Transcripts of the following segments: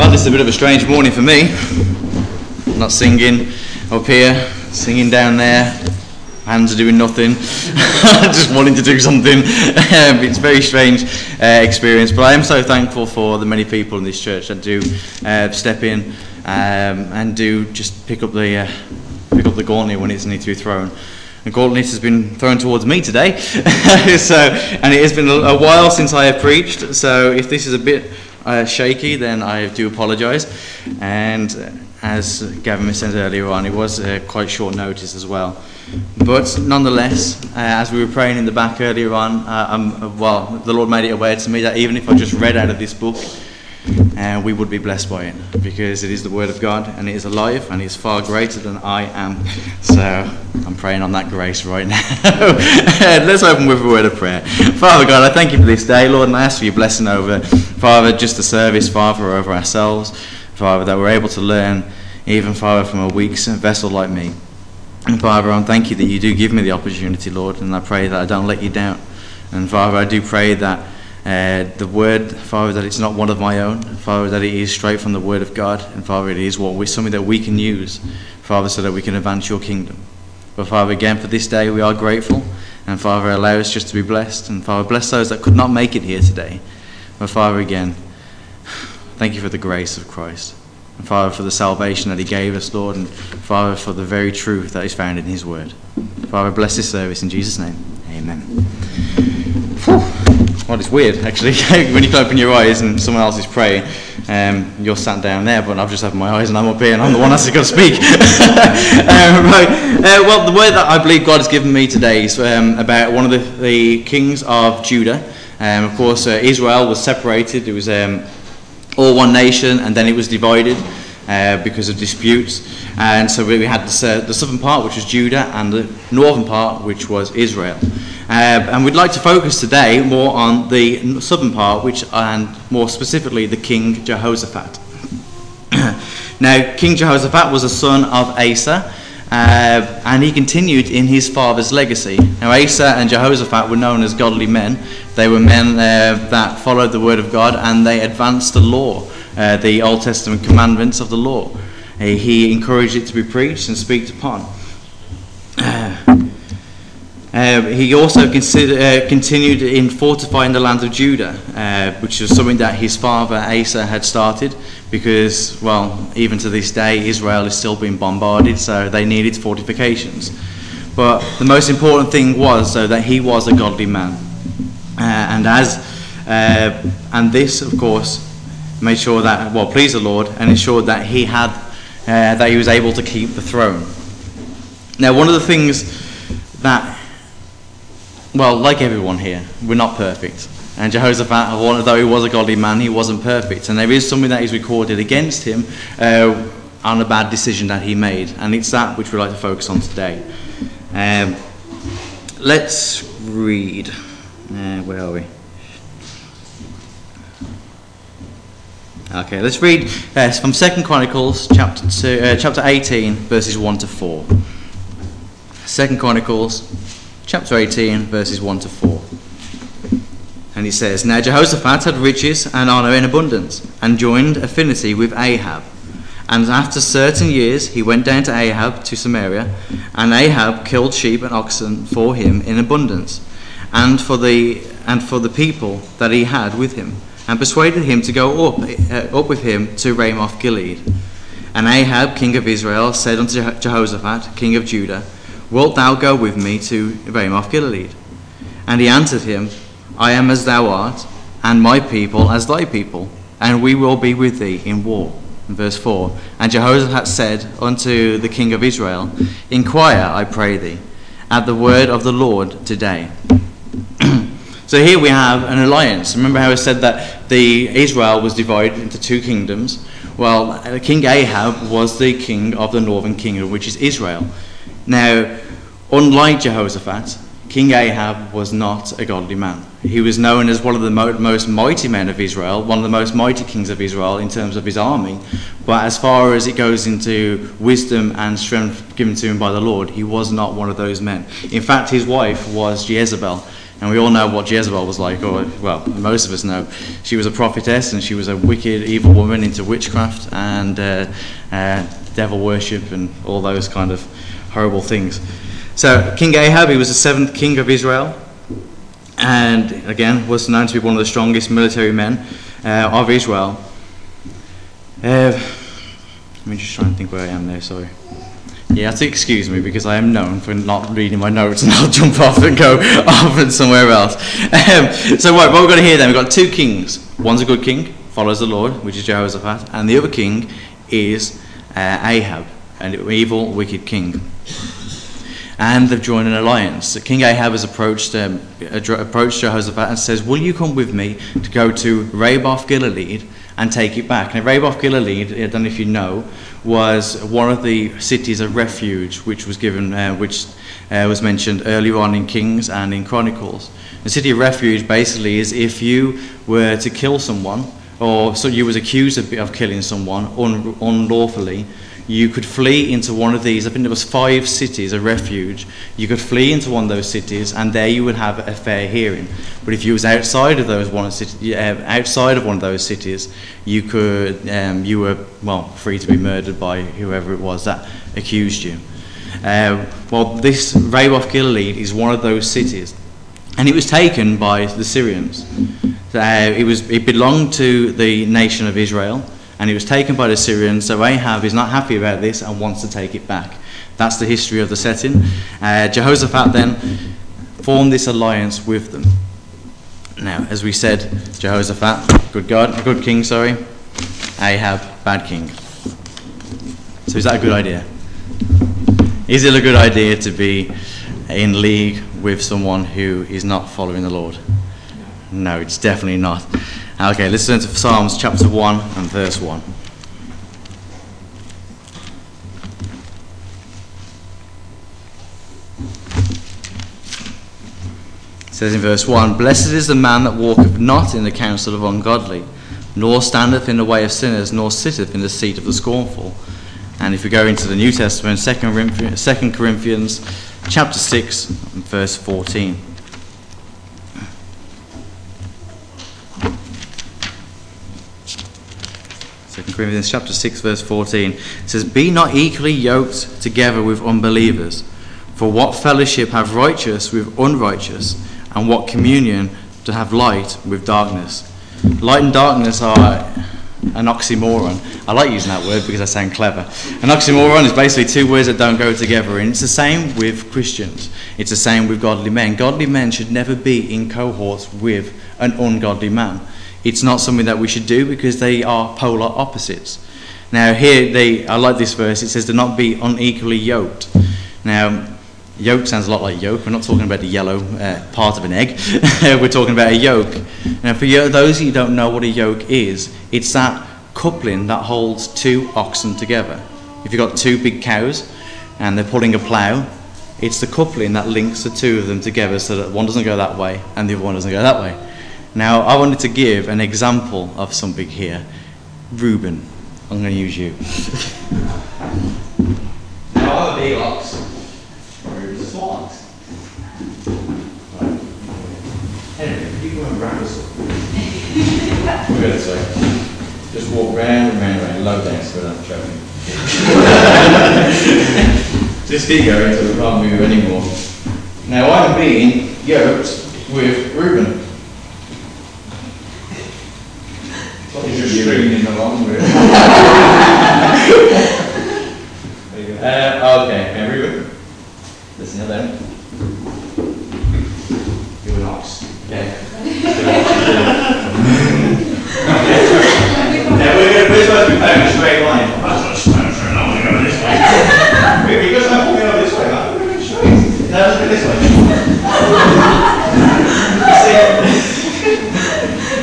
Well, this is a bit of a strange morning for me. Not singing up here, singing down there, hands are doing nothing, just wanting to do something. It's a very strange uh, experience, but I am so thankful for the many people in this church that do uh, step in um, and do just pick up the uh, pick up the gauntlet when it's needs to be thrown. The gauntlet has been thrown towards me today, so and it has been a while since I have preached. So if this is a bit uh, shaky, then I do apologise. And as Gavin said earlier on, it was uh, quite short notice as well. But nonetheless, uh, as we were praying in the back earlier on, uh, well, the Lord made it aware to me that even if I just read out of this book, uh, we would be blessed by it because it is the Word of God and it is alive and it is far greater than I am. So I'm praying on that grace right now. Let's open with a word of prayer. Father God, I thank you for this day, Lord, and I ask for your blessing over, Father, just the service, Father, over ourselves, Father, that we're able to learn, even, Father, from a weak vessel like me. And Father, I thank you that you do give me the opportunity, Lord, and I pray that I don't let you down. And Father, I do pray that uh, the word, Father, that it's not one of my own, Father, that it is straight from the word of God, and Father, it is what we, something that we can use, Father, so that we can advance your kingdom. But Father, again, for this day, we are grateful, and Father, allow us just to be blessed, and Father, bless those that could not make it here today. But Father, again, thank you for the grace of Christ. And Father, for the salvation that He gave us, Lord, and Father, for the very truth that is found in His Word. Father, bless this service in Jesus' name. Amen. Well, it's weird actually when you open your eyes and someone else is praying. Um, you're sat down there, but I've just opened my eyes and I'm up here and I'm the one that's got to speak. um, right. uh, well, the word that I believe God has given me today is um, about one of the, the, kings of Judah. Um, of course, uh, Israel was separated. It was um, all one nation, and then it was divided. Uh, because of disputes. And so we had the, the, southern part, which was Judah, and the northern part, which was Israel. Uh, and we'd like to focus today more on the southern part, which and more specifically the King Jehoshaphat. now, King Jehoshaphat was a son of Asa. Uh, and he continued in his father's legacy. Now, Asa and Jehoshaphat were known as godly men. They were men uh, that followed the word of God and they advanced the law, uh, the Old Testament commandments of the law. Uh, he encouraged it to be preached and speaked upon. Uh, he also consider, uh, continued in fortifying the land of Judah, uh, which was something that his father Asa had started, because, well, even to this day, Israel is still being bombarded, so they needed fortifications. But the most important thing was, though, that he was a godly man. Uh, and as uh, and this, of course, made sure that, well, pleased the Lord and ensured that he had, uh, that he was able to keep the throne. Now, one of the things that well, like everyone here, we're not perfect. And Jehoshaphat, although he was a godly man, he wasn't perfect. And there is something that is recorded against him uh, on a bad decision that he made. And it's that which we'd like to focus on today. Um, let's read. Uh, where are we? Okay, let's read uh, from Second Chronicles chapter two, uh, chapter 18, verses 1 to 4. Second Chronicles chapter 18, verses 1 to 4. And he says, Now Jehoshaphat had riches and honour in abundance, and joined affinity with Ahab. And after certain years he went down to Ahab to Samaria, and Ahab killed sheep and oxen for him in abundance, and for the and for the people that he had with him, and persuaded him to go up uh, up with him to Ramoth Gilead. And Ahab, king of Israel, said unto Jehoshaphat, king of Judah, Wilt thou go with me to Ramoth Gilead? And he answered him, I am as thou art, and my people as thy people, and we will be with thee in war. Verse 4 And Jehoshaphat said unto the king of Israel, Inquire, I pray thee, at the word of the Lord today. so here we have an alliance. Remember how I said that the Israel was divided into two kingdoms? Well, uh, King Ahab was the king of the northern kingdom, which is Israel. Now, unlike Jehoshaphat, King Ahab was not a godly man. He was known as one of the mo- most mighty men of Israel, one of the most mighty kings of Israel in terms of his army. But as far as it goes into wisdom and strength given to him by the Lord, he was not one of those men. In fact, his wife was Jezebel. And we all know what Jezebel was like, or, well, most of us know. She was a prophetess and she was a wicked, evil woman into witchcraft and uh, uh, devil worship and all those kind of horrible things. So, King Ahab, he was the seventh king of Israel and again was known to be one of the strongest military men uh, of Israel. Uh, let me just try and think where I am there, sorry. You have to excuse me because I am known for not reading my notes and I'll jump off and go off and somewhere else. Um, so, what, what we've got here then, we've got two kings. One's a good king, follows the Lord, which is Jehoshaphat, and the other king is uh, Ahab, an evil, wicked king. And they've joined an alliance. King Ahab has approached, um, approached Jehoshaphat and says, Will you come with me to go to Ramoth Gilead and take it back? Now, Ramoth Gilead, I don't know if you know, was one of the cities of refuge which was given, uh, which uh, was mentioned earlier on in Kings and in Chronicles. The city of refuge basically is if you were to kill someone, or so you was accused of, of killing someone un, unlawfully, you could flee into one of these. I think there was five cities a refuge. You could flee into one of those cities, and there you would have a fair hearing. But if you was outside of those one city, outside of one of those cities, you could um, you were well free to be murdered by whoever it was that accused you. Uh, well, this Ramoth Gilead is one of those cities, and it was taken by the Syrians. Uh, it was it belonged to the nation of Israel and it was taken by the Syrians. So Ahab is not happy about this and wants to take it back. That's the history of the setting. Uh, Jehoshaphat then formed this alliance with them. Now, as we said, Jehoshaphat, good God, good king, sorry. Ahab, bad king. So is that a good idea? Is it a good idea to be in league with someone who is not following the Lord? No, it's definitely not. Okay, let's turn to Psalms chapter 1 and verse 1. It says in verse 1 Blessed is the man that walketh not in the counsel of ungodly, nor standeth in the way of sinners, nor sitteth in the seat of the scornful. And if we go into the New Testament, 2 Corinthians, 2 Corinthians chapter 6, and verse 14. 2 Corinthians chapter 6 verse 14 it says be not equally yoked together with unbelievers. For what fellowship have righteous with unrighteous and what communion to have light with darkness? Light and darkness are an oxymoron. I like using that word because I sound clever. An oxymoron is basically two words that don't go together and it's the same with Christians. It's the same with godly men. Godly men should never be in cohorts with an ungodly man it's not something that we should do because they are polar opposites. Now, here they, I like this verse. It says to not be unequally yoked. Now, yoke sounds a lot like yolk. We're not talking about the yellow uh, part of an egg. We're talking about a yoke. Now, for those of you who don't know what a yoke is, it's that coupling that holds two oxen together. If you've got two big cows and they're pulling a plough, it's the coupling that links the two of them together so that one doesn't go that way and the other one doesn't go that way. Now, I wanted to give an example of something here. Reuben, I'm going to use you. now, I'm a big ox. Reuben's a small ox. Right. Henry, you go and grab us We're going to say, just walk round and round and round, low down so we're not choking. just keep going until we can't move anymore. Now, I'm being yoked with Reuben. You're stringing along with. uh, okay, very good. Listen to them. You're an ox.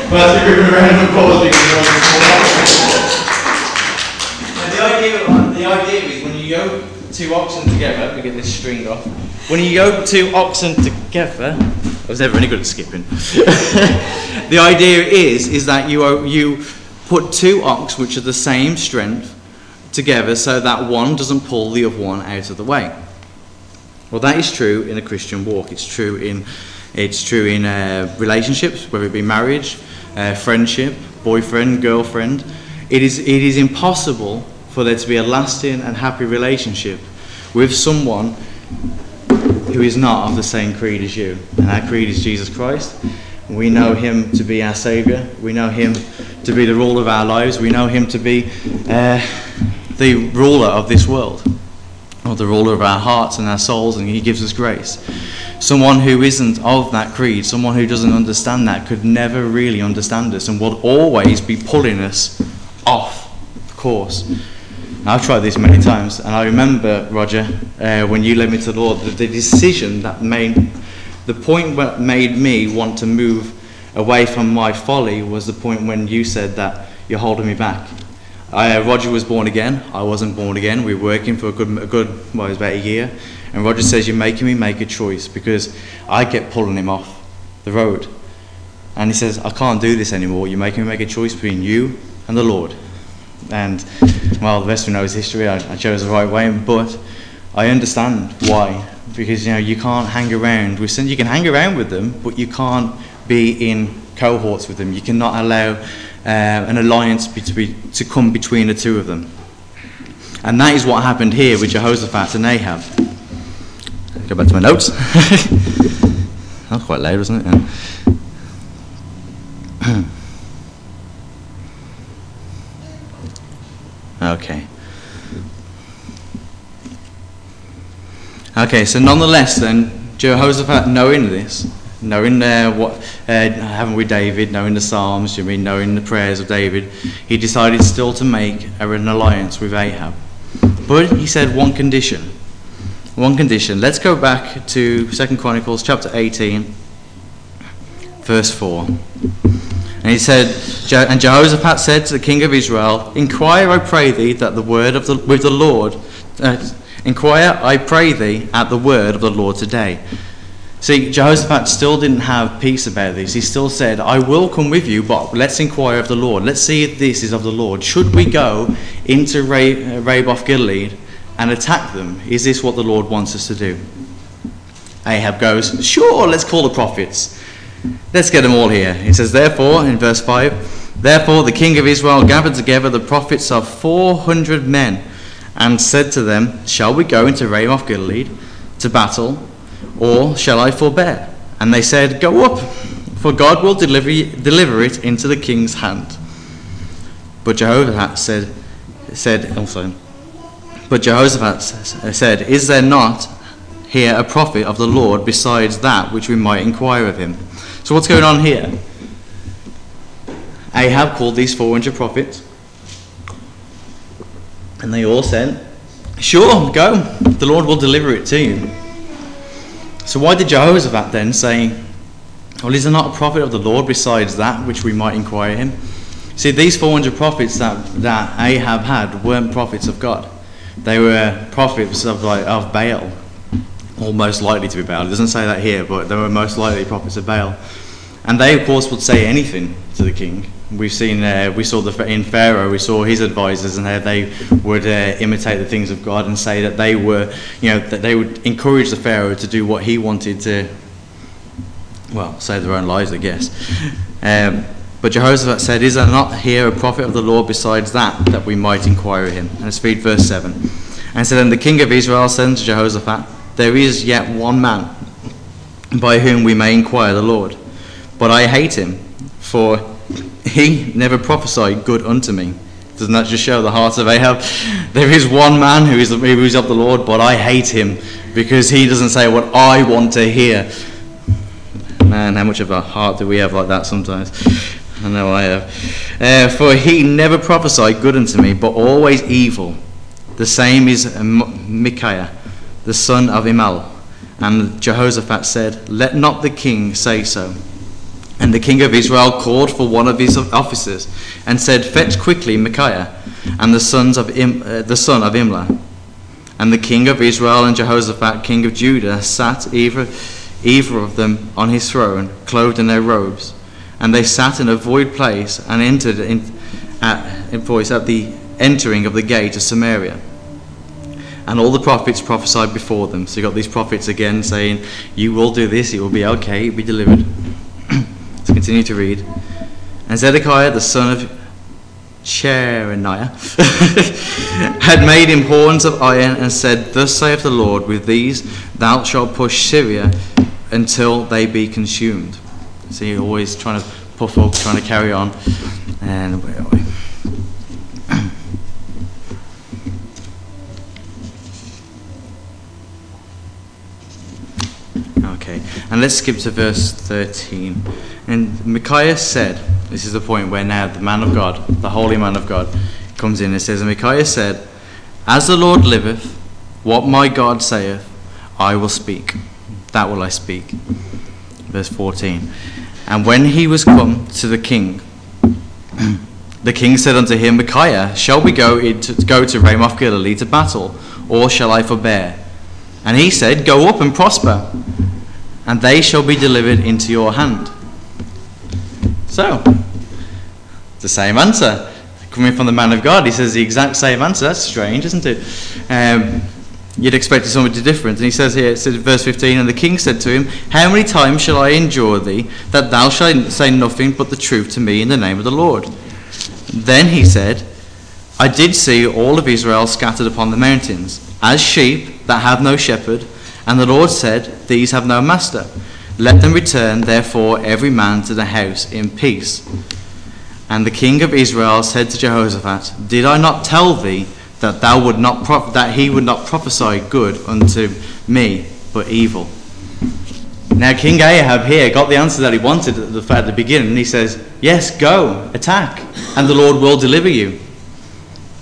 Well, give a of the idea, the idea is when you yoke two oxen together, me get this string off. When you yoke two oxen together, I was never any good at skipping. the idea is, is that you, you put two ox which are the same strength together so that one doesn't pull the other one out of the way. Well, that is true in a Christian walk. It's true in It's true in uh, relationships, whether it be marriage, uh, friendship, boyfriend, girlfriend. It is, it is impossible for there to be a lasting and happy relationship with someone who is not of the same creed as you. And our creed is Jesus Christ. We know him to be our Saviour. We know him to be the ruler of our lives. We know him to be uh, the ruler of this world, or the ruler of our hearts and our souls, and he gives us grace. Someone who isn't of that creed, someone who doesn't understand that, could never really understand us and will always be pulling us off of course. I've tried this many times, and I remember, Roger, uh, when you led me to the Lord, the, the decision that made the point that made me want to move away from my folly was the point when you said that you're holding me back. I, uh, Roger was born again. I wasn't born again. We were working for a good, a good, well, it was about a year. And Roger says, You're making me make a choice because I kept pulling him off the road. And he says, I can't do this anymore. You're making me make a choice between you and the Lord. And, well, the rest we know is history. I, I chose the right way. But I understand why because you know you can't hang around with sin. You can hang around with them, but you can't be in cohorts with them. You cannot allow uh, an alliance to come between the two of them. And that is what happened here with Jehoshaphat and Ahab. Go back to my notes. that was quite loud, wasn't it? Yeah. okay. Okay, so nonetheless, then, Jehoshaphat, knowing this, knowing uh, what uh, having with David, knowing the Psalms, you mean knowing the prayers of David, he decided still to make an alliance with Ahab. But he said one condition. One condition. Let's go back to Second Chronicles chapter 18, verse 4. And he said, and Jehoshaphat said to the king of Israel, Inquire, I pray thee, that the word of the, with the Lord. Uh, Inquire, I pray thee, at the word of the Lord today. See, Jehoshaphat still didn't have peace about this. He still said, I will come with you, but let's inquire of the Lord. Let's see if this is of the Lord. Should we go into Ramoth Gilead and attack them? Is this what the Lord wants us to do? Ahab goes, Sure, let's call the prophets. Let's get them all here. He says, Therefore, in verse 5, Therefore the king of Israel gathered together the prophets of 400 men and said to them, Shall we go into Ramoth Gilead to battle, or shall I forbear? And they said, Go up, for God will deliver, deliver it into the king's hand. But Jehoshaphat said, said oh, also, but Jehoshaphat said, Is there not here a prophet of the Lord besides that which we might inquire of him? So what's going on here? Ahab called these 400 prophets and they all said, Sure, go. The Lord will deliver it to you. So why did Jehoshaphat then say, Well, is there not a prophet of the Lord besides that which we might inquire him? See, these 400 prophets that, that Ahab had weren't prophets of God. They were prophets of, like, of Baal, or most likely to be Baal. It doesn't say that here, but they were most likely prophets of Baal. And they, of course, would say anything to the king. We've seen, uh, we saw the, in Pharaoh, we saw his advisors and how they would uh, imitate the things of God and say that they were, you know, that they would encourage the Pharaoh to do what he wanted to, well, save their own lives, I guess. Um, but Jehoshaphat said, Is there not here a prophet of the Lord besides that, that we might inquire him? And let's read verse 7. And so then the king of Israel said to Jehoshaphat, There is yet one man by whom we may inquire the Lord. But I hate him, for he never prophesied good unto me. Doesn't that just show the heart of Ahab? There is one man who is, who is of the Lord, but I hate him because he doesn't say what I want to hear. Man, how much of a heart do we have like that sometimes? I know I have. Uh, for he never prophesied good unto me, but always evil. The same is Micaiah, the son of Imlah. And Jehoshaphat said, Let not the king say so. And the king of Israel called for one of his officers and said, Fetch quickly Micaiah and the sons of Im, uh, the son of Imlah. And the king of Israel and Jehoshaphat, king of Judah, sat either, either of them on his throne, clothed in their robes. And they sat in a void place and entered in, at, in voice at the entering of the gate of Samaria. And all the prophets prophesied before them. So you got these prophets again saying, You will do this, it will be okay, it will be delivered. Continue to read. And Zedekiah, the son of Cheraniah, had made him horns of iron and said, Thus saith the Lord, with these thou shalt push Syria until they be consumed. So you're always trying to puff up, trying to carry on. And where are we? Okay, and let's skip to verse 13. And Micaiah said, This is the point where now the man of God, the holy man of God, comes in and says, And Micaiah said, As the Lord liveth, what my God saith, I will speak. That will I speak. Verse 14. And when he was come to the king, the king said unto him, Micaiah, shall we go, to, go to Ramoth Gilead to battle, or shall I forbear? And he said, Go up and prosper, and they shall be delivered into your hand. So, the same answer coming from the man of God. He says the exact same answer. That's strange, isn't it? Um, you'd expect somebody different. And he says here, it says verse 15, and the king said to him, How many times shall I endure thee, that thou shalt say nothing but the truth to me in the name of the Lord? Then he said, I did see all of Israel scattered upon the mountains, as sheep that have no shepherd. And the Lord said, These have no master. Let them return, therefore, every man to the house in peace. And the king of Israel said to Jehoshaphat, Did I not tell thee that thou would not pro- that he would not prophesy good unto me, but evil? Now King Ahab here got the answer that he wanted at the, at the beginning. He says, Yes, go, attack, and the Lord will deliver you.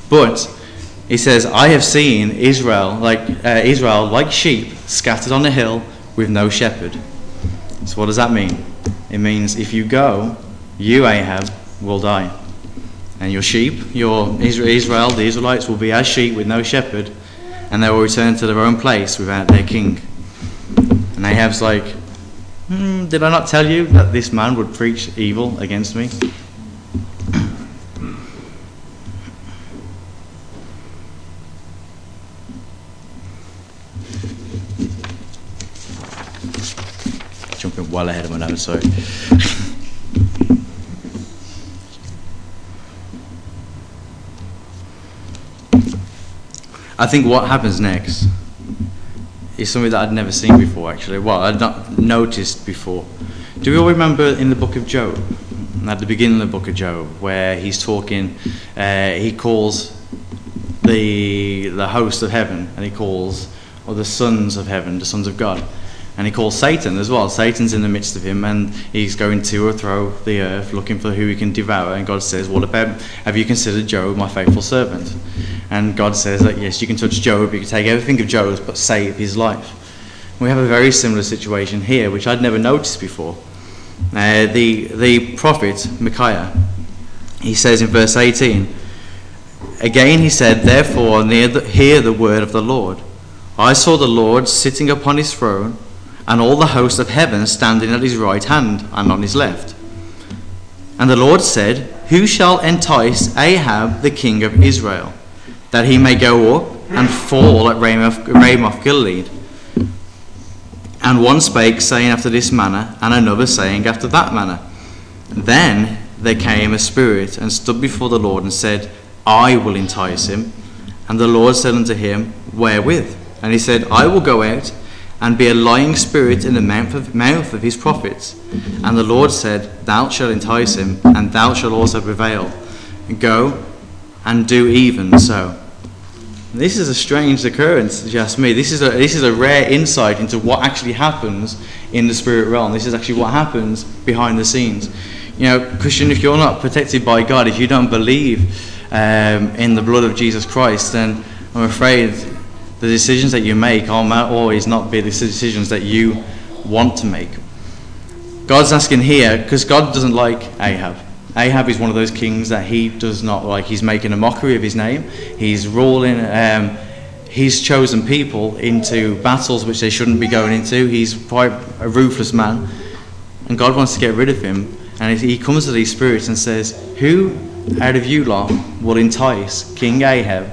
But he says, I have seen Israel like uh, Israel like sheep scattered on a hill with no shepherd. So what does that mean? It means if you go, you Ahab will die, and your sheep, your Israel, the Israelites, will be as sheep with no shepherd, and they will return to their own place without their king. And Ahab's like, hmm, did I not tell you that this man would preach evil against me? Well ahead of my notes, sorry. I think what happens next is something that I'd never seen before, actually. Well, I'd not noticed before. Do we all remember in the book of Job, at the beginning of the book of Job, where he's talking, uh, he calls the, the host of heaven, and he calls, or the sons of heaven, the sons of God. And he calls Satan as well. Satan's in the midst of him, and he's going to overthrow the earth, looking for who he can devour. And God says, What about, have you considered Job, my faithful servant? And God says that, Yes, you can touch Job, you can take everything of Job's, but save his life. We have a very similar situation here, which I'd never noticed before. Uh, the, the prophet, Micaiah, he says in verse 18, Again he said, Therefore, hear the word of the Lord. I saw the Lord sitting upon his throne and all the host of heaven standing at his right hand and on his left. And the Lord said, Who shall entice Ahab the king of Israel, that he may go up and fall at Ramoth, Ramoth Gilead? And one spake, saying after this manner, and another saying after that manner. Then there came a spirit and stood before the Lord and said, I will entice him. And the Lord said unto him, Wherewith? And he said, I will go out and be a lying spirit in the mouth of, mouth of his prophets. And the Lord said, Thou shalt entice him, and thou shalt also prevail. Go and do even so. This is a strange occurrence, just me. This is a this is a rare insight into what actually happens in the spirit realm. This is actually what happens behind the scenes. You know, Christian, if you're not protected by God, if you don't believe um, in the blood of Jesus Christ, then I'm afraid the decisions that you make are might always not be the decisions that you want to make. God's asking here because God doesn't like Ahab. Ahab is one of those kings that he does not like. He's making a mockery of his name. He's ruling. Um, he's chosen people into battles which they shouldn't be going into. He's quite a ruthless man, and God wants to get rid of him. And he comes to these spirits and says, "Who out of you lot will entice King Ahab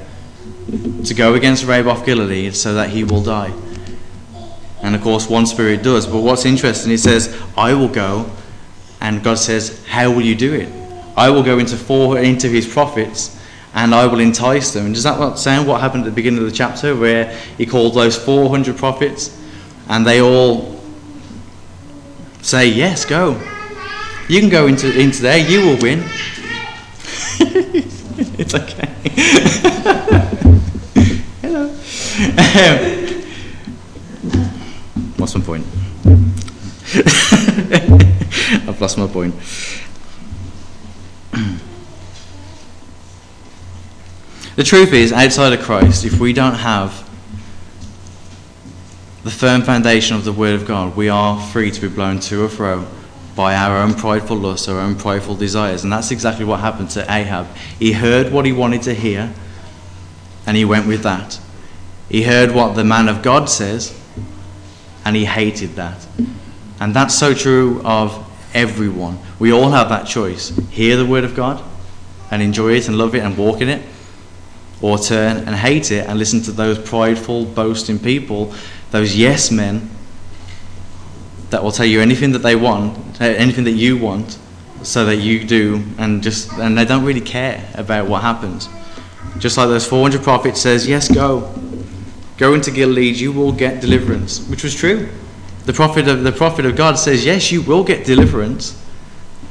to go against Ramoth Gilead so that he will die. And of course, one spirit does. But what's interesting, it says, I will go. And God says, How will you do it? I will go into four into his prophets and I will entice them. And Does that not sound what happened at the beginning of the chapter where he called those 400 prophets and they all say, Yes, go. You can go into, into there, you will win. it's okay. Hello. What's my point? I've lost my point. the truth is, outside of Christ, if we don't have the firm foundation of the Word of God, we are free to be blown to or fro by our own prideful lusts, our own prideful desires. And that's exactly what happened to Ahab. He heard what he wanted to hear, and he went with that. He heard what the man of God says, and he hated that. And that's so true of everyone. We all have that choice hear the word of God and enjoy it and love it and walk in it, or turn and hate it and listen to those prideful, boasting people, those yes men that will tell you anything that they want, uh, anything that you want, so that you do, and just and they don't really care about what happens. Just like those 400 prophets says, yes, go, go into Gilead, you will get deliverance, which was true. The prophet of the prophet of God says, yes, you will get deliverance,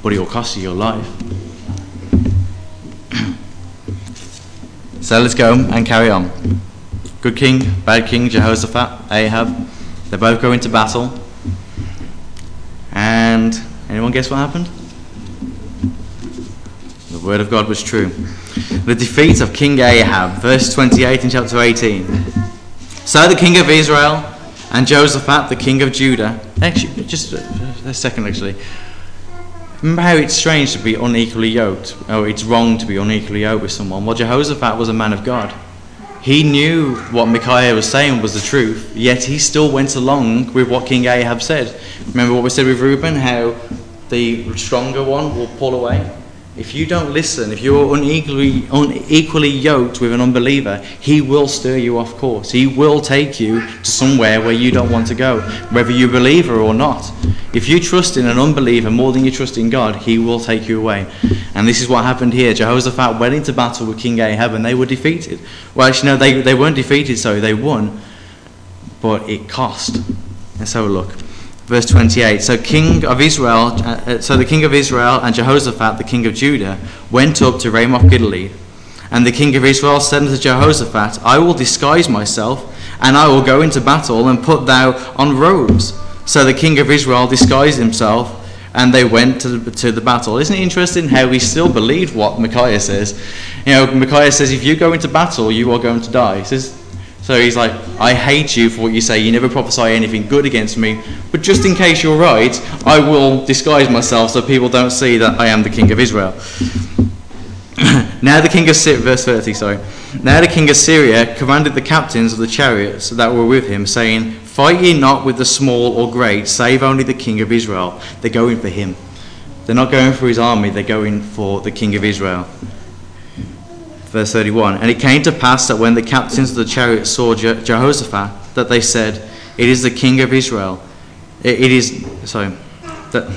but it will cost you your life. so let's go and carry on. Good king, bad king, Jehoshaphat, Ahab, they both go into battle. And anyone guess what happened? The word of God was true. The defeat of King Ahab, verse 28 in chapter 18. So the king of Israel and Jehoshaphat, the king of Judah, actually, just a second actually. Remember how it's strange to be unequally yoked, oh, it's wrong to be unequally yoked with someone? Well, Jehoshaphat was a man of God. He knew what Micaiah was saying was the truth, yet he still went along with what King Ahab said. Remember what we said with Reuben, how the stronger one will pull away? If you don't listen, if you're unequally, unequally yoked with an unbeliever, he will stir you off course. He will take you to somewhere where you don't want to go, whether you're a believer or not. If you trust in an unbeliever more than you trust in God, he will take you away. And this is what happened here. Jehoshaphat went into battle with King Ahab and they were defeated. Well, actually, no, they, they weren't defeated, so they won, but it cost. Let's have a look verse 28 so king of israel uh, uh, so the king of israel and jehoshaphat the king of judah went up to ramoth gilead and the king of israel said unto jehoshaphat i will disguise myself and i will go into battle and put thou on robes so the king of israel disguised himself and they went to the, to the battle. Isn't it interesting how we still believe what Micaiah says? You know, Micaiah says, if you go into battle, you are going to die. He says, so he's like, I hate you for what you say. You never prophesy anything good against me. But just in case you're right, I will disguise myself so people don't see that I am the king of Israel. now the king of Syria, verse 30, sorry. Now the king of Syria commanded the captains of the chariots that were with him, saying, Fight ye not with the small or great, save only the king of Israel. They're going for him. They're not going for his army, they're going for the king of Israel. Verse 31 And it came to pass that when the captains of the chariot saw Je- Jehoshaphat, that they said, It is the king of Israel. it, it is, sorry, that,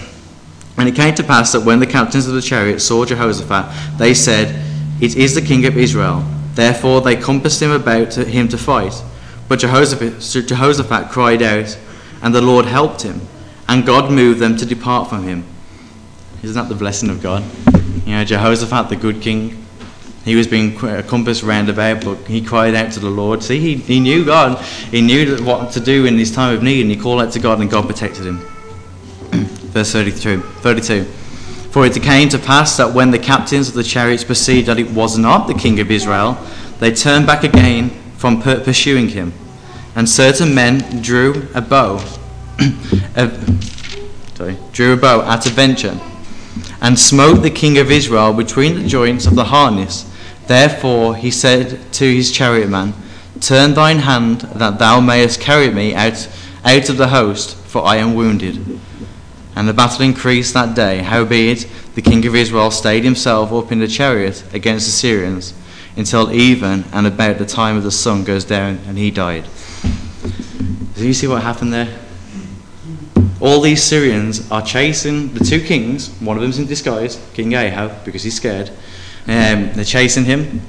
and it came to pass that when the captains of the chariot saw Jehoshaphat, they said, It is the king of Israel. Therefore they compassed him about to him to fight. But Jehoshaphat, Jehoshaphat cried out, and the Lord helped him, and God moved them to depart from him. Isn't that the blessing of God? You know, Jehoshaphat, the good king, he was being compassed round about, but he cried out to the Lord. See, he, he knew God. He knew what to do in his time of need, and he called out to God, and God protected him. Verse 32, 32. For it came to pass that when the captains of the chariots perceived that it was not the king of Israel, they turned back again from pursuing him. And certain men drew a bow, sorry, drew a bow at a venture, and smote the king of Israel between the joints of the harness Therefore he said to his chariotman, Turn thine hand, that thou mayest carry me out, out of the host, for I am wounded. And the battle increased that day. Howbeit, the king of Israel stayed himself up in the chariot against the Syrians. until even and about the time of the sun goes down, and he died. Do you see what happened there? All these Syrians are chasing the two kings. One of them's in disguise, King Ahab, because he's scared. Um, they're chasing him,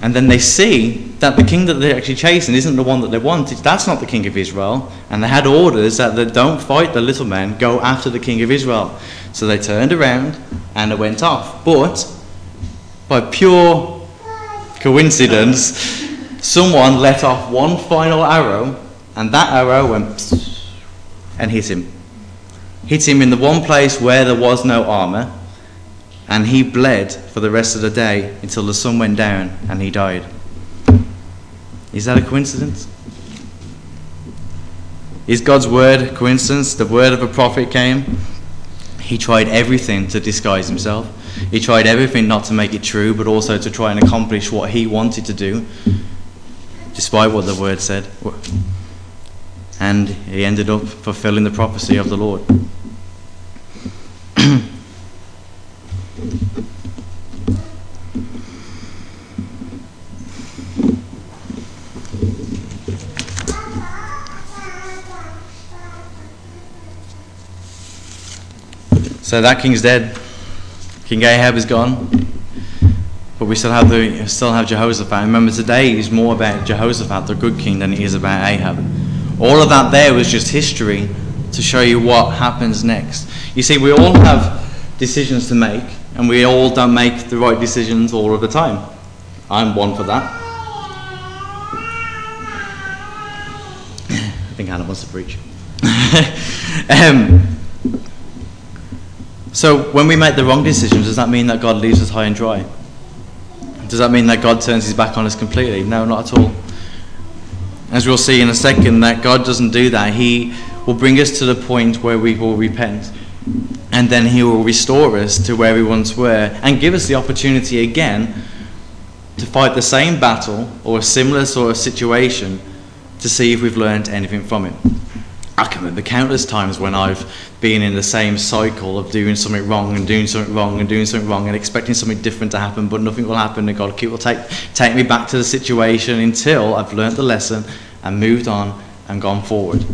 and then they see that the king that they're actually chasing isn't the one that they wanted. That's not the king of Israel. And they had orders that they don't fight the little men, go after the king of Israel. So they turned around and it went off. But by pure coincidence, someone let off one final arrow, and that arrow went and hit him. Hit him in the one place where there was no armor, and he bled for the rest of the day until the sun went down and he died. Is that a coincidence? Is God's word a coincidence? The word of a prophet came. He tried everything to disguise himself. He tried everything not to make it true, but also to try and accomplish what he wanted to do, despite what the word said. And he ended up fulfilling the prophecy of the Lord. So that king's dead. King Ahab is gone. But we still have the still have Jehoshaphat. Remember today is more about Jehoshaphat, the good king, than it is about Ahab. All of that there was just history to show you what happens next. You see, we all have decisions to make, and we all don't make the right decisions all of the time. I'm one for that. I think Hannah wants to preach. um, so, when we make the wrong decisions, does that mean that God leaves us high and dry? Does that mean that God turns his back on us completely? No, not at all. As we'll see in a second, that God doesn't do that. He will bring us to the point where we will repent. And then he will restore us to where we once were and give us the opportunity again to fight the same battle or a similar sort of situation to see if we've learned anything from it. I can remember countless times when I've been in the same cycle of doing something wrong and doing something wrong and doing something wrong and expecting something different to happen, but nothing will happen, and God will take, take me back to the situation until I've learnt the lesson and moved on and gone forward.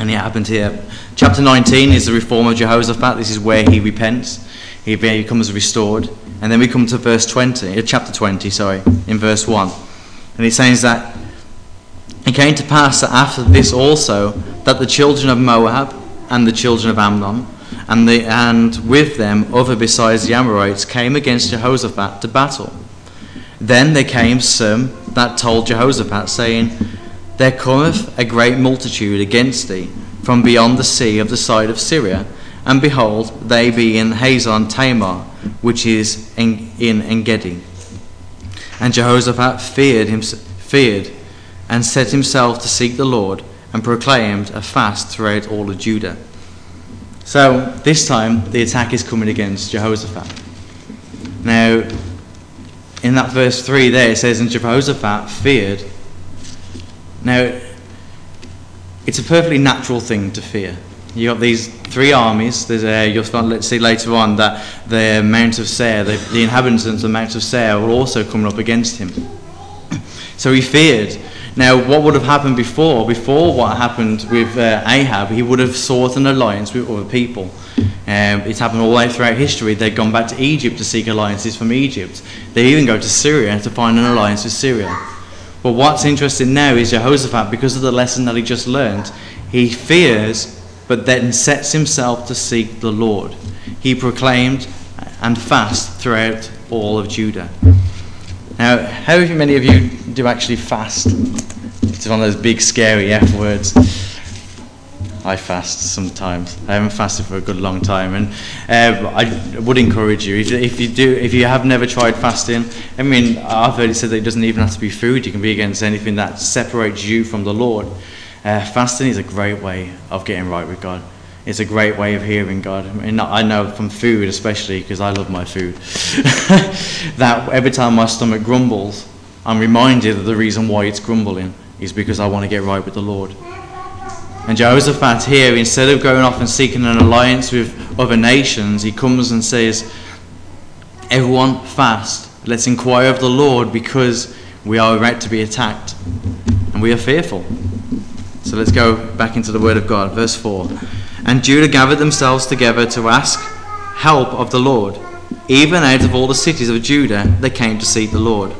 And it happened here. Chapter 19 is the reform of Jehoshaphat. This is where he repents, he becomes restored. And then we come to verse 20, uh, chapter 20, sorry, in verse 1. And it says that it came to pass that after this also, that the children of Moab and the children of Ammon, and, the, and with them other besides the Amorites, came against Jehoshaphat to battle. Then there came some that told Jehoshaphat, saying, There cometh a great multitude against thee from beyond the sea of the side of Syria, and behold, they be in Hazon Tamar, which is in, in Engedi. And Jehoshaphat feared, him, feared and set himself to seek the Lord and proclaimed a fast throughout all of Judah. So this time the attack is coming against Jehoshaphat. Now, in that verse 3 there, it says, And Jehoshaphat feared. Now, it's a perfectly natural thing to fear. You've got these three armies. There's a, you'll let's see later on that the Mount of Seir, the, the inhabitants of the Mount of Seir, will also come up against him. So he feared. Now, what would have happened before? Before what happened with uh, Ahab, he would have sought an alliance with other people. Um, it's happened all the way throughout history. They'd gone back to Egypt to seek alliances from Egypt. They even go to Syria to find an alliance with Syria. But what's interesting now is Jehoshaphat, because of the lesson that he just learned, he fears, but then sets himself to seek the Lord. He proclaimed and fast throughout all of Judah. Now, how many of you do actually fast? It's one of those big, scary F words. I fast sometimes. I haven't fasted for a good long time, and uh, I would encourage you if, if, you do, if you have never tried fasting. I mean, I've heard it said that it doesn't even have to be food. You can be against anything that separates you from the Lord. Uh, fasting is a great way of getting right with God. It's a great way of hearing God. I, know from food, especially because I love my food, that every time my stomach grumbles, I'm reminded of the reason why it's grumbling is because I want to get right with the Lord. And Jehoshaphat here, instead of going off and seeking an alliance with other nations, he comes and says, Everyone fast Let's inquire of the Lord because we are about to be attacked and we are fearful. So let's go back into the Word of God. Verse 4 And Judah gathered themselves together to ask help of the Lord. Even out of all the cities of Judah, they came to seek the Lord.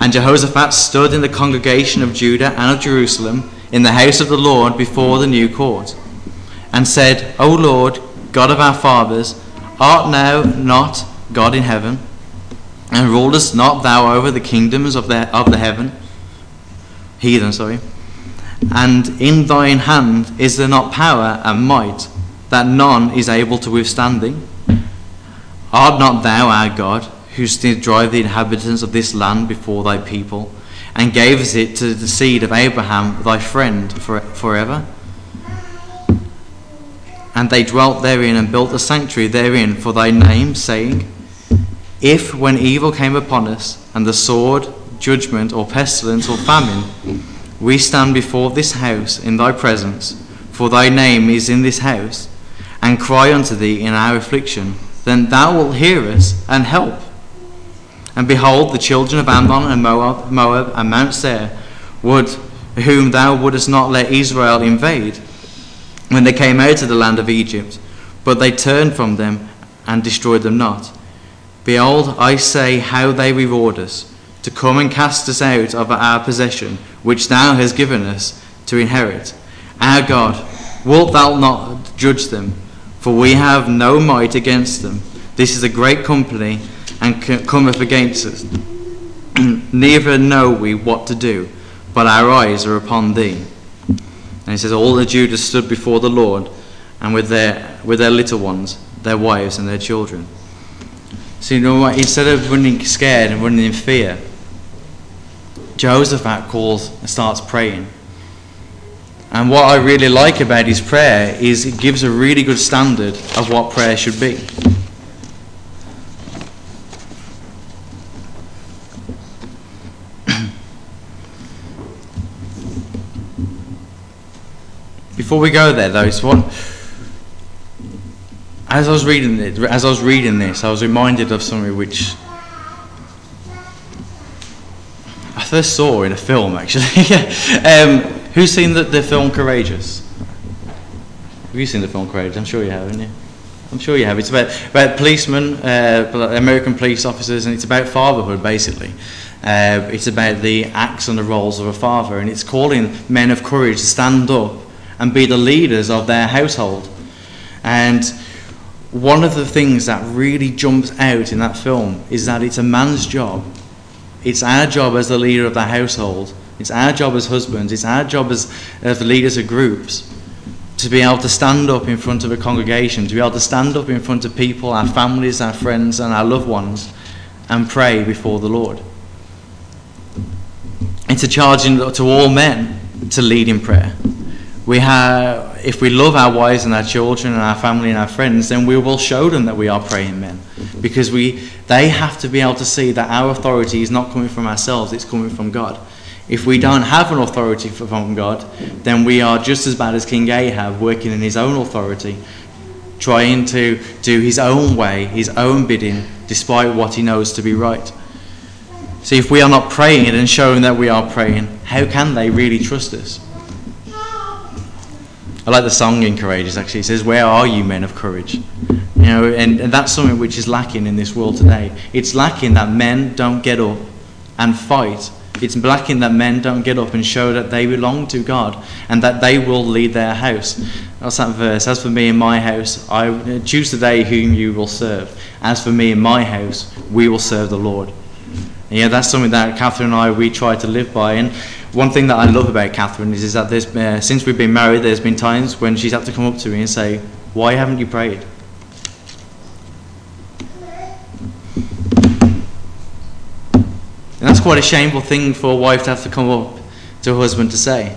And Jehoshaphat stood in the congregation of Judah and of Jerusalem in the house of the Lord before the new court, and said, O Lord, God of our fathers, art thou not God in heaven? And rulest not thou over the kingdoms of the, of the heaven? Heathen, sorry. And in thine hand is there not power and might, that none is able to withstand thee? Art not thou our God, who did drive the inhabitants of this land before thy people, and gavest it to the seed of Abraham thy friend for, forever? And they dwelt therein and built a sanctuary therein for thy name, saying, If when evil came upon us, and the sword, judgment, or pestilence, or famine, we stand before this house in thy presence, for thy name is in this house, and cry unto thee in our affliction, then thou wilt hear us and help. And behold, the children of Ammon and Moab, Moab and Mount Seir, would, whom thou wouldest not let Israel invade, when they came out of the land of Egypt, but they turned from them and destroyed them not. Behold, I say how they reward us, to come and cast us out of our possession, which thou hast given us to inherit. Our God, wilt thou not judge them? For we have no might against them. This is a great company, and cometh against us. Neither know we what to do, but our eyes are upon thee. And he says, All the Judah stood before the Lord, and with their, with their little ones, their wives, and their children. So, you know what? Instead of running scared and running in fear, Jehoshaphat calls and starts praying. And what I really like about his prayer is it gives a really good standard of what prayer should be. Before we go there, though, it's one. As I was reading it, as I was reading this, I was reminded of something which I first saw in a film. Actually, um, who's seen the, the film Courageous? Have you seen the film Courageous? I'm sure you have, haven't you? I'm sure you have. It's about about policemen, uh, American police officers, and it's about fatherhood basically. Uh, it's about the acts and the roles of a father, and it's calling men of courage to stand up and be the leaders of their household. And one of the things that really jumps out in that film is that it's a man's job. It's our job as the leader of the household. It's our job as husbands. It's our job as, as leaders of groups to be able to stand up in front of a congregation, to be able to stand up in front of people, our families, our friends, and our loved ones, and pray before the Lord. It's a charge to all men to lead in prayer we have, if we love our wives and our children and our family and our friends, then we will show them that we are praying men. Because we, they have to be able to see that our authority is not coming from ourselves, it's coming from God. If we don't have an authority from God, then we are just as bad as King Ahab, working in his own authority, trying to do his own way, his own bidding, despite what he knows to be right. See, if we are not praying and showing that we are praying, how can they really trust us? I like the song in Courageous actually. It says, Where are you, men of courage? You know, and, and that's something which is lacking in this world today. It's lacking that men don't get up and fight. It's lacking that men don't get up and show that they belong to God and that they will lead their house. That's that verse. As for me and my house, I choose today whom you will serve. As for me and my house, we will serve the Lord. And yeah, that's something that Catherine and I we try to live by. And one thing that I love about Catherine is, is that there's, uh, since we've been married, there's been times when she's had to come up to me and say, Why haven't you prayed? And that's quite a shameful thing for a wife to have to come up to her husband to say.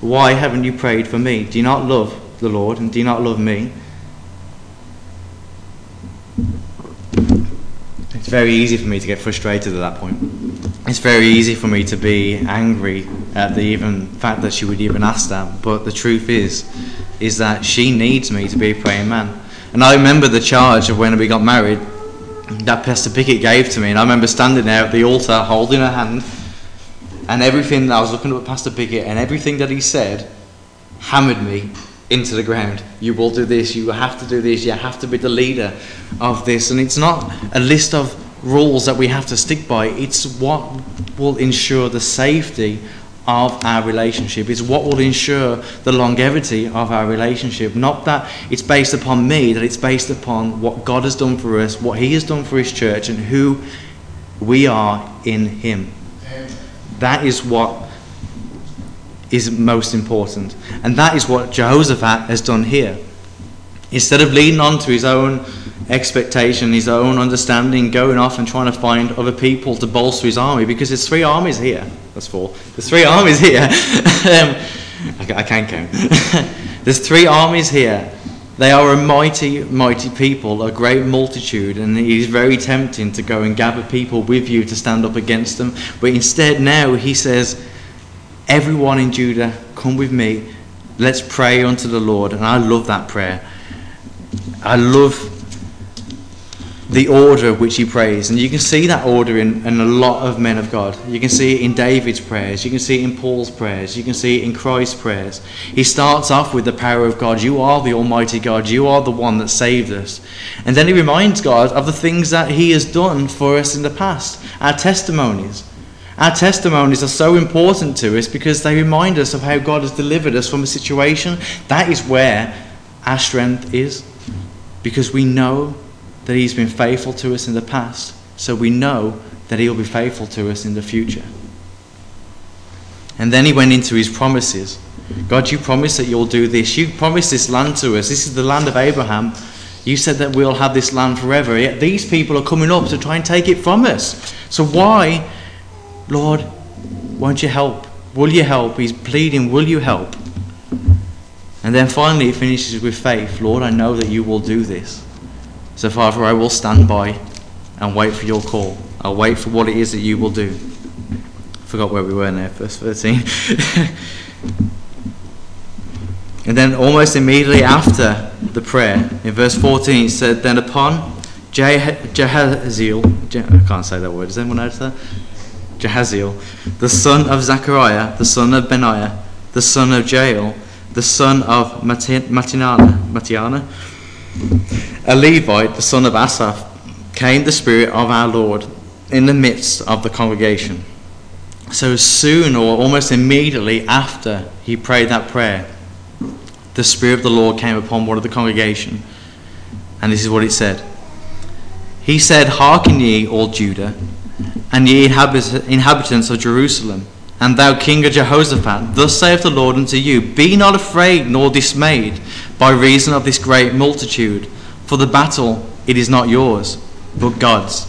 Why haven't you prayed for me? Do you not love the Lord and do you not love me? It's very easy for me to get frustrated at that point it's very easy for me to be angry at the even fact that she would even ask that. But the truth is, is that she needs me to be a praying man. And I remember the charge of when we got married. that Pastor Pickett gave to me. And I remember standing there at the altar holding her hand, and everything that I was looking at Pastor Pickett, and everything that he said hammered me into the ground. You will do this, you have to do this, you have to be the leader of this. And it's not a list of rules that we have to stick by, it's what will ensure the safety of our relationship. It's what will ensure the longevity of our relationship. Not that it's based upon me, that it's based upon what God has done for us, what He has done for His church, and who we are in Him. That is what is most important. And that is what Jehoshaphat has done here. Instead of leading on to his own expectation, his own understanding, going off and trying to find other people to bolster his army, because there's three armies here. That's four. There's three armies here. um, I can't count. there's three armies here. They are a mighty, mighty people, a great multitude, and it is very tempting to go and gather people with you to stand up against them. But instead, now he says, Everyone in Judah, come with me. Let's pray unto the Lord. And I love that prayer. I love the order of which he prays. And you can see that order in, in a lot of men of God. You can see it in David's prayers. You can see it in Paul's prayers. You can see it in Christ's prayers. He starts off with the power of God. You are the Almighty God. You are the one that saved us. And then he reminds God of the things that he has done for us in the past, our testimonies. Our testimonies are so important to us because they remind us of how God has delivered us from a situation. That is where our strength is because we know that He's been faithful to us in the past, so we know that He'll be faithful to us in the future. And then He went into His promises. God, you promised that you'll do this. You promised this land to us. This is the land of Abraham. You said that we'll have this land forever. Yet these people are coming up to try and take it from us. So why Lord, won't you help? Will you help? He's pleading, Will you help? And then finally, he finishes with faith Lord, I know that you will do this. So, Father, I will stand by and wait for your call. I'll wait for what it is that you will do. Forgot where we were now, verse 13. and then, almost immediately after the prayer, in verse 14, it said, Then upon Jehaziel, I can't say that word, does anyone notice that? Jehaziel, the son of Zechariah, the son of Benaiah, the son of Jael, the son of Matinana, Matiana, a Levite, the son of Asaph, came the Spirit of our Lord in the midst of the congregation. So soon or almost immediately after he prayed that prayer, the Spirit of the Lord came upon one of the congregation. And this is what it said. He said, Hearken ye, all Judah and ye inhabitants of Jerusalem, and thou king of Jehoshaphat, thus saith the Lord unto you Be not afraid nor dismayed by reason of this great multitude, for the battle it is not yours, but God's.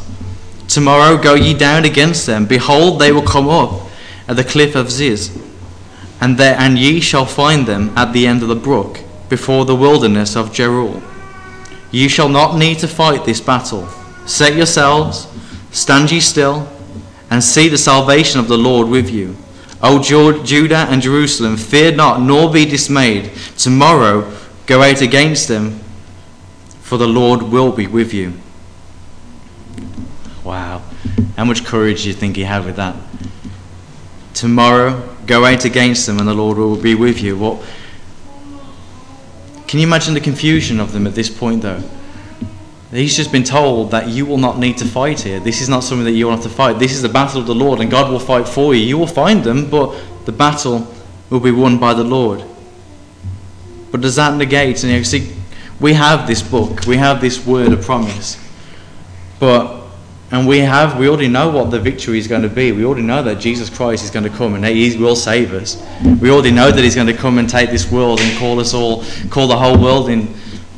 Tomorrow go ye down against them. Behold, they will come up at the cliff of Ziz, and, there, and ye shall find them at the end of the brook, before the wilderness of Jeruel. Ye shall not need to fight this battle. Set yourselves Stand ye still and see the salvation of the Lord with you. O Judah and Jerusalem, fear not, nor be dismayed. Tomorrow go out against them, for the Lord will be with you. Wow. How much courage do you think he had with that? Tomorrow go out against them, and the Lord will be with you. What? Can you imagine the confusion of them at this point, though? He's just been told that you will not need to fight here. This is not something that you will have to fight. This is the battle of the Lord, and God will fight for you. You will find them, but the battle will be won by the Lord. But does that negate? And you see, we have this book, we have this word of promise, but and we have we already know what the victory is going to be. We already know that Jesus Christ is going to come and He will save us. We already know that He's going to come and take this world and call us all, call the whole world in,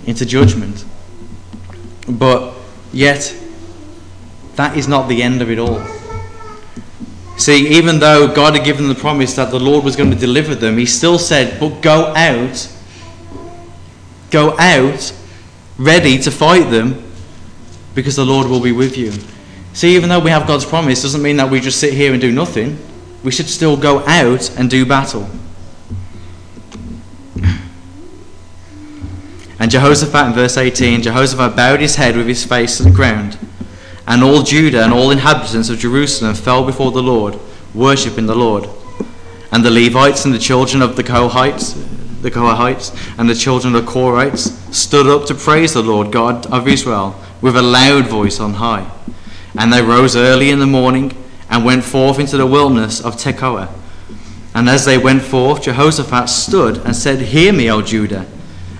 into judgment. But yet, that is not the end of it all. See, even though God had given the promise that the Lord was going to deliver them, He still said, But go out, go out ready to fight them because the Lord will be with you. See, even though we have God's promise, doesn't mean that we just sit here and do nothing. We should still go out and do battle. And Jehoshaphat, in verse 18, Jehoshaphat bowed his head with his face to the ground. And all Judah and all inhabitants of Jerusalem fell before the Lord, worshipping the Lord. And the Levites and the children of the Kohathites, the Kohathites and the children of the Korhites stood up to praise the Lord God of Israel with a loud voice on high. And they rose early in the morning and went forth into the wilderness of Tekoa. And as they went forth, Jehoshaphat stood and said, Hear me, O Judah,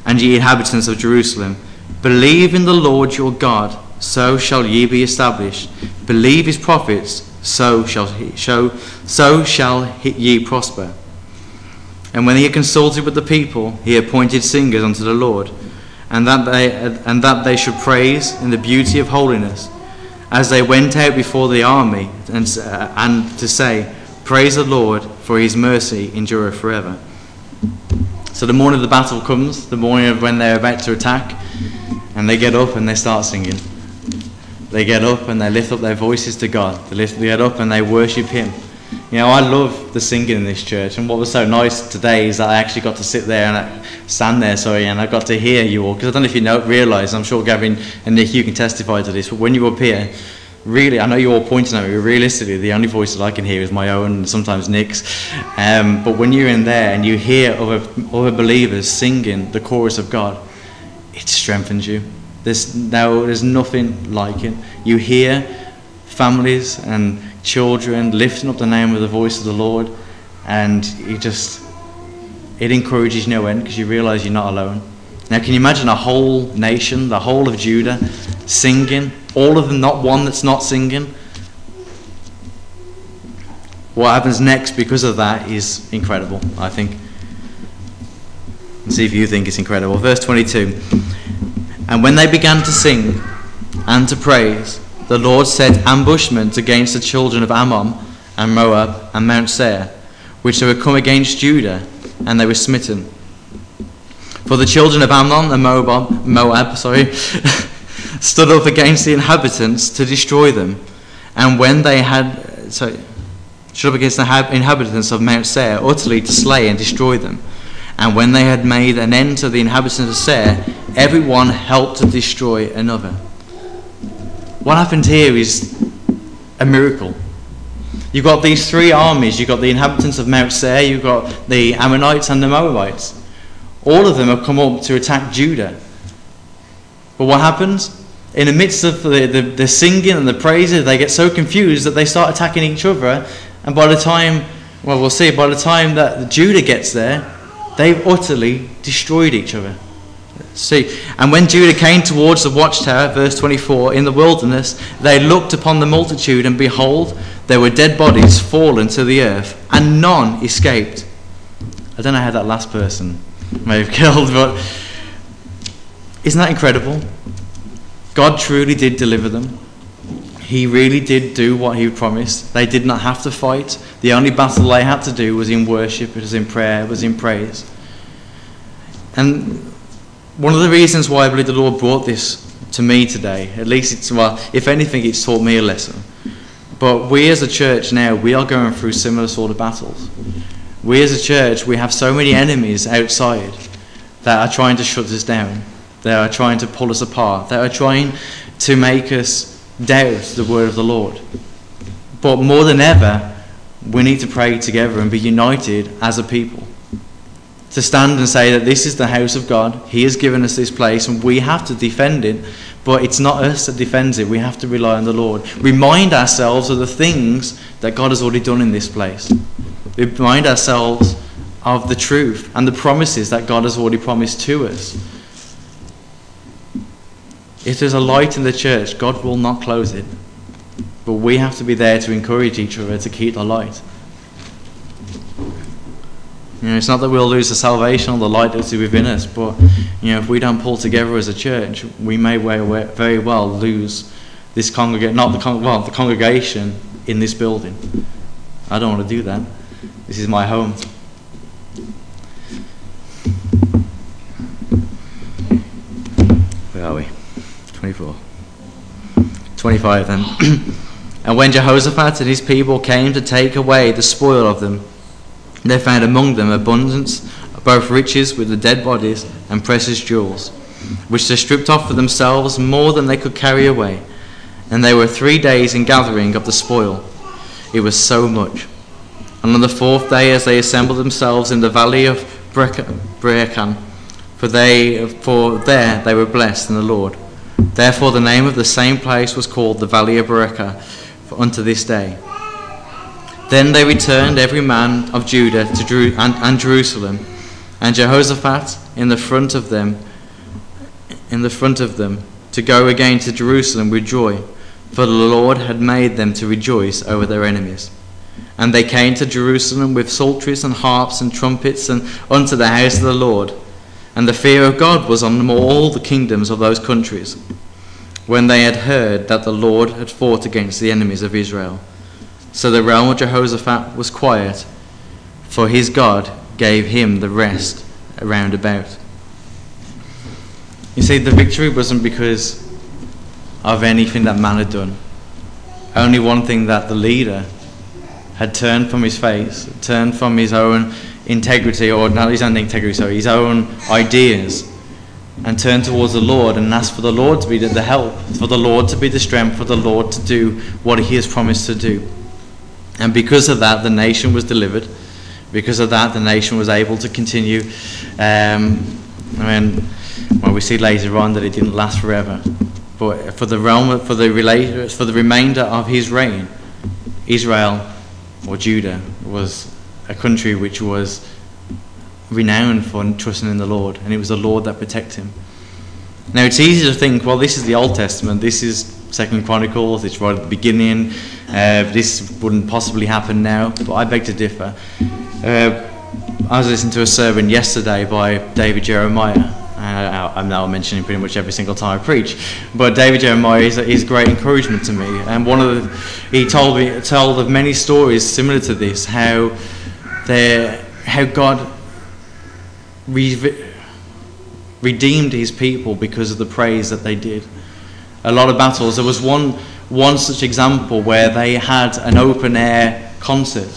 and ye inhabitants of Jerusalem. Believe in the Lord your God, so shall ye be established. Believe his prophets, so shall he, so, so shall ye prosper. And when he had consulted with the people, he appointed singers unto the Lord, and that they, and that they should praise in the beauty of holiness, as they went out before the army, and, uh, and to say, Praise the Lord, for his mercy endureth forever. So the morning of the battle comes, the morning of when they're about to attack, and they get up and they start singing. They get up and they lift up their voices to God. They, lift, they get up and they worship Him. You know, I love the singing in this church, and what was so nice today is that I actually got to sit there and I, stand there, sorry, and I got to hear you all. Because I don't know if you know, realise, I'm sure Gavin and Nick, you can testify to this, but when you up here, really, I know you're all pointing at me, but realistically, the only voice that I can hear is my own, and sometimes Nick's. Um, but when you're in there and you hear other, other believers singing the chorus of God, it strengthens you. There's no, there's nothing like it. You hear families and children lifting up the name of the voice of the Lord, and you just, it encourages no end because you realize you're not alone. Now, can you imagine a whole nation, the whole of Judah, singing, all of them, not one that's not singing? What happens next because of that is incredible, I think. See if you think it's incredible. Verse 22 And when they began to sing and to praise, the Lord set ambushment against the children of Ammon and Moab and Mount Seir, which they were come against Judah, and they were smitten. For the children of Ammon and Moab, Moab sorry, stood up against the inhabitants to destroy them. And when they had, sorry, stood up against the inhabitants of Mount Seir, utterly to slay and destroy them. And when they had made an end to the inhabitants of Seir, everyone helped to destroy another. What happened here is a miracle. You've got these three armies. You've got the inhabitants of Mount Seir, you've got the Ammonites and the Moabites. All of them have come up to attack Judah. But what happens? In the midst of the, the, the singing and the praises, they get so confused that they start attacking each other. And by the time, well, we'll see, by the time that Judah gets there, they've utterly destroyed each other. See, and when Judah came towards the watchtower, verse 24, in the wilderness, they looked upon the multitude, and behold, there were dead bodies fallen to the earth, and none escaped. I don't know how that last person may have killed, but isn't that incredible? God truly did deliver them. He really did do what he promised. They did not have to fight. The only battle they had to do was in worship, it was in prayer, it was in praise. And one of the reasons why I believe the Lord brought this to me today, at least it's, well, if anything, it's taught me a lesson. But we as a church now, we are going through similar sort of battles. We as a church, we have so many enemies outside that are trying to shut us down, that are trying to pull us apart, that are trying to make us doubt the word of the Lord. But more than ever, we need to pray together and be united as a people to stand and say that this is the house of God. He has given us this place and we have to defend it. But it's not us that defends it. We have to rely on the Lord. Remind ourselves of the things that God has already done in this place. Remind ourselves of the truth and the promises that God has already promised to us. If there's a light in the church, God will not close it. But we have to be there to encourage each other to keep the light. You know, it's not that we'll lose the salvation or the light that's within us, but you know, if we don't pull together as a church, we may very well lose this congregation, not the con- well, the congregation in this building. I don't want to do that. This is my home. Where are we? 24. 25 then. and when Jehoshaphat and his people came to take away the spoil of them, they found among them abundance, both riches with the dead bodies and precious jewels, which they stripped off for themselves more than they could carry away. And they were three days in gathering of the spoil. It was so much. And on the fourth day, as they assembled themselves in the valley of Berachah, for they for there they were blessed in the Lord. Therefore, the name of the same place was called the Valley of Berachah unto this day. Then they returned, every man of Judah to Jeru- and, and Jerusalem, and Jehoshaphat in the front of them, in the front of them, to go again to Jerusalem with joy, for the Lord had made them to rejoice over their enemies. And they came to Jerusalem with psalteries and harps and trumpets, and unto the house of the Lord. And the fear of God was on all the kingdoms of those countries, when they had heard that the Lord had fought against the enemies of Israel. So the realm of Jehoshaphat was quiet, for his God gave him the rest around about. You see, the victory wasn't because of anything that man had done. Only one thing that the leader had turned from his face, turned from his own integrity, or not his own integrity, sorry, his own ideas, and turned towards the Lord and asked for the Lord to be the help, for the Lord to be the strength, for the Lord to do what he has promised to do. And because of that, the nation was delivered. Because of that, the nation was able to continue. Um, I mean, well, we see later on that it didn't last forever. But for the realm, for the for the remainder of his reign, Israel or Judah was a country which was renowned for trusting in the Lord, and it was the Lord that protected him. Now it's easy to think, well, this is the Old Testament, this is Second Chronicles, it's right at the beginning, uh, this wouldn't possibly happen now, but I beg to differ. Uh, I was listening to a sermon yesterday by David Jeremiah. Uh, I'm now mentioning pretty much every single time I preach, but David Jeremiah is, is great encouragement to me. And one of the, he told me told of many stories similar to this, how there, how God re- redeemed His people because of the praise that they did. A lot of battles. There was one one such example where they had an open air concert,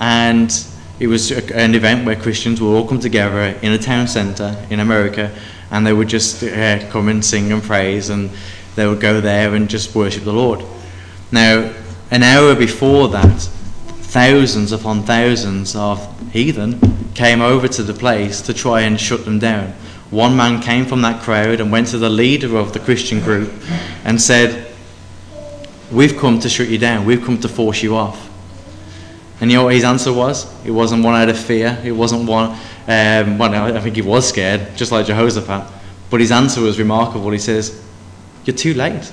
and it was an event where Christians would all come together in a town centre in America, and they would just uh, come and sing and praise, and they would go there and just worship the Lord. Now, an hour before that, thousands upon thousands of heathen came over to the place to try and shut them down. One man came from that crowd and went to the leader of the Christian group and said, We've come to shut you down. We've come to force you off. And you know what his answer was? It wasn't one out of fear. It wasn't one, um, well, I think he was scared, just like Jehoshaphat. But his answer was remarkable. He says, You're too late.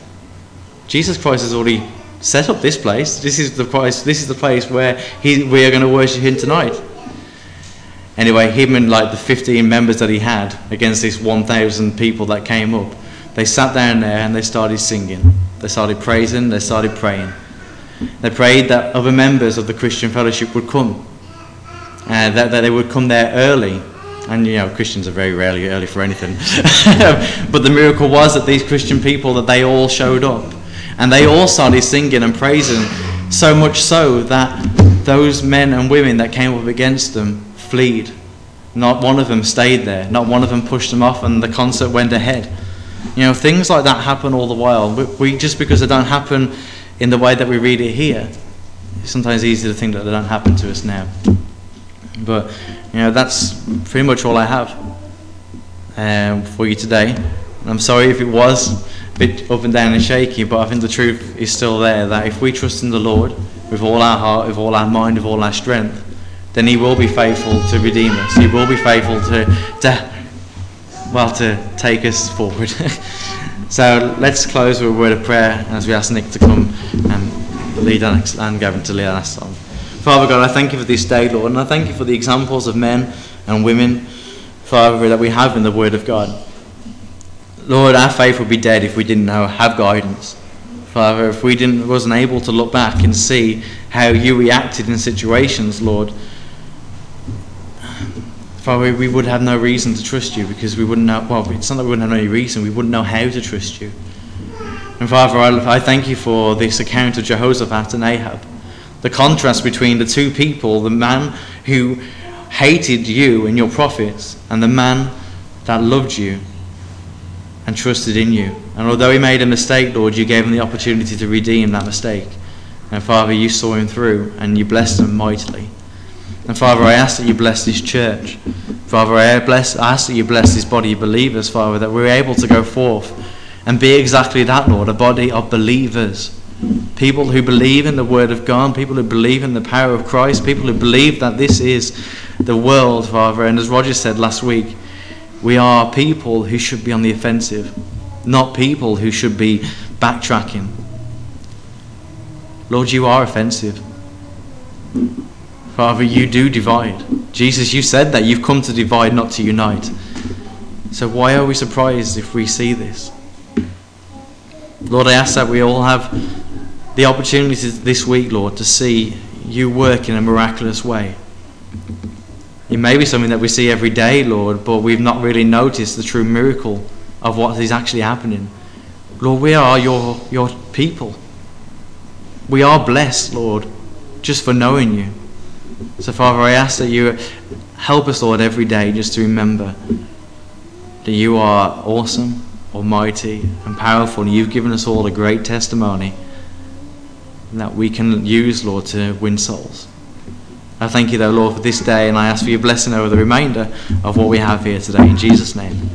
Jesus Christ has already set up this place. This is the place, this is the place where he, we are going to worship him tonight. Anyway, him and like the 15 members that he had against this 1,000 people that came up, they sat down there and they started singing. They started praising, they started praying. They prayed that other members of the Christian fellowship would come, uh, that, that they would come there early. And you know, Christians are very rarely early for anything. but the miracle was that these Christian people, that they all showed up. And they all started singing and praising, so much so that those men and women that came up against them fled. Not one of them stayed there. Not one of them pushed them off, and the concert went ahead. You know, things like that happen all the while. We, we just because they don't happen in the way that we read it here, it's sometimes easy to think that they don't happen to us now. But you know, that's pretty much all I have um, for you today. I'm sorry if it was a bit up and down and shaky, but I think the truth is still there that if we trust in the Lord with all our heart, with all our mind, with all our strength, then He will be faithful to redeem us. He will be faithful to, to well, to take us forward. so let's close with a word of prayer as we ask Nick to come and lead next, and Gavin to lead next song. Father God, I thank you for this day, Lord, and I thank you for the examples of men and women, Father, that we have in the Word of God. Lord, our faith would be dead if we didn't know have guidance. Father, if we didn't wasn't able to look back and see how you reacted in situations, Lord, Father, we would have no reason to trust you because we wouldn't know. Well, it's not that we wouldn't have any reason; we wouldn't know how to trust you. And Father, I, I thank you for this account of Jehoshaphat and Ahab, the contrast between the two people: the man who hated you and your prophets, and the man that loved you and trusted in you And although he made a mistake, Lord, you gave him the opportunity to redeem that mistake. And Father, you saw him through and you blessed him mightily. And Father, I ask that you bless this church. Father, I, bless, I ask that you bless this body of believers, Father, that we're able to go forth and be exactly that, Lord, a body of believers. People who believe in the Word of God, people who believe in the power of Christ, people who believe that this is the world, Father. And as Roger said last week, we are people who should be on the offensive not people who should be backtracking. Lord, you are offensive. Father, you do divide. Jesus, you said that you've come to divide, not to unite. So why are we surprised if we see this? Lord, I ask that we all have the opportunity this week, Lord, to see you work in a miraculous way. It may be something that we see every day, Lord, but we've not really noticed the true miracle of what is actually happening. Lord, we are your, your people. We are blessed, Lord, just for knowing you. So, Father, I ask that you help us, Lord, every day just to remember that you are awesome, almighty, and powerful, and you've given us all a great testimony that we can use, Lord, to win souls. I thank you, though, Lord, for this day, and I ask for your blessing over the remainder of what we have here today. In Jesus' name.